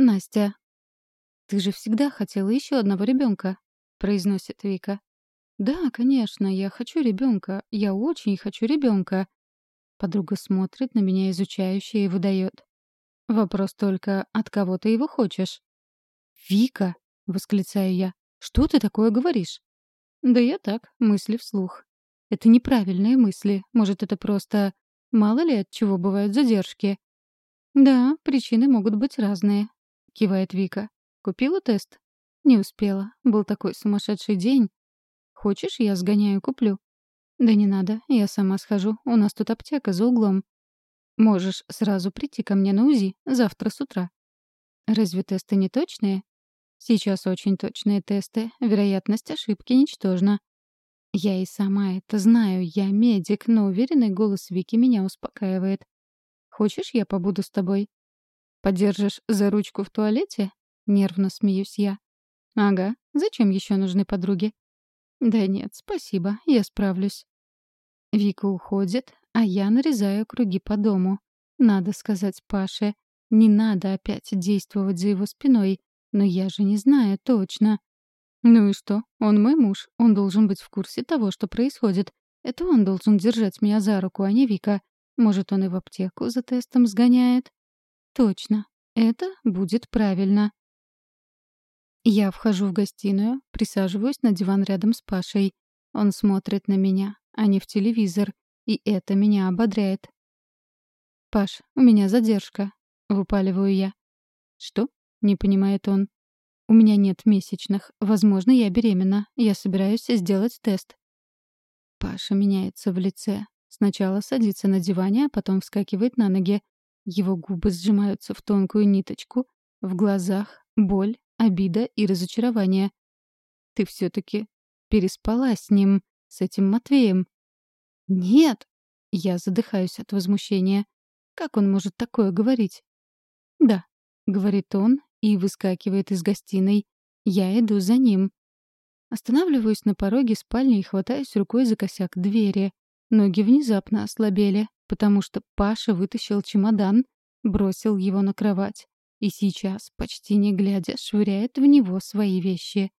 Настя. «Ты же всегда хотела еще одного ребенка», — произносит Вика. «Да, конечно, я хочу ребенка. Я очень хочу ребенка». Подруга смотрит на меня изучающе и выдает. «Вопрос только, от кого ты его хочешь?» «Вика!» — восклицаю я. «Что ты такое говоришь?» «Да я так, мысли вслух. Это неправильные мысли. Может, это просто... Мало ли от чего бывают задержки?» «Да, причины могут быть разные», — кивает Вика. «Купила тест?» «Не успела. Был такой сумасшедший день. Хочешь, я сгоняю куплю?» «Да не надо, я сама схожу. У нас тут аптека за углом. Можешь сразу прийти ко мне на УЗИ завтра с утра». «Разве тесты не точные?» «Сейчас очень точные тесты. Вероятность ошибки ничтожна». Я и сама это знаю. Я медик, но уверенный голос Вики меня успокаивает. «Хочешь, я побуду с тобой?» «Подержишь за ручку в туалете?» Нервно смеюсь я. «Ага. Зачем еще нужны подруги?» «Да нет, спасибо, я справлюсь». Вика уходит, а я нарезаю круги по дому. Надо сказать Паше, не надо опять действовать за его спиной, но я же не знаю точно. Ну и что? Он мой муж, он должен быть в курсе того, что происходит. Это он должен держать меня за руку, а не Вика. Может, он и в аптеку за тестом сгоняет? Точно. Это будет правильно. Я вхожу в гостиную, присаживаюсь на диван рядом с Пашей. Он смотрит на меня, а не в телевизор, и это меня ободряет. «Паш, у меня задержка», — выпаливаю я. «Что?» — не понимает он. «У меня нет месячных. Возможно, я беременна. Я собираюсь сделать тест». Паша меняется в лице. Сначала садится на диване, а потом вскакивает на ноги. Его губы сжимаются в тонкую ниточку. В глазах боль, обида и разочарование. Ты все-таки переспала с ним, с этим Матвеем. Нет! Я задыхаюсь от возмущения. Как он может такое говорить? Да, говорит он и выскакивает из гостиной. Я иду за ним. Останавливаюсь на пороге спальни и хватаюсь рукой за косяк двери. Ноги внезапно ослабели, потому что Паша вытащил чемодан, бросил его на кровать и сейчас, почти не глядя, швыряет в него свои вещи.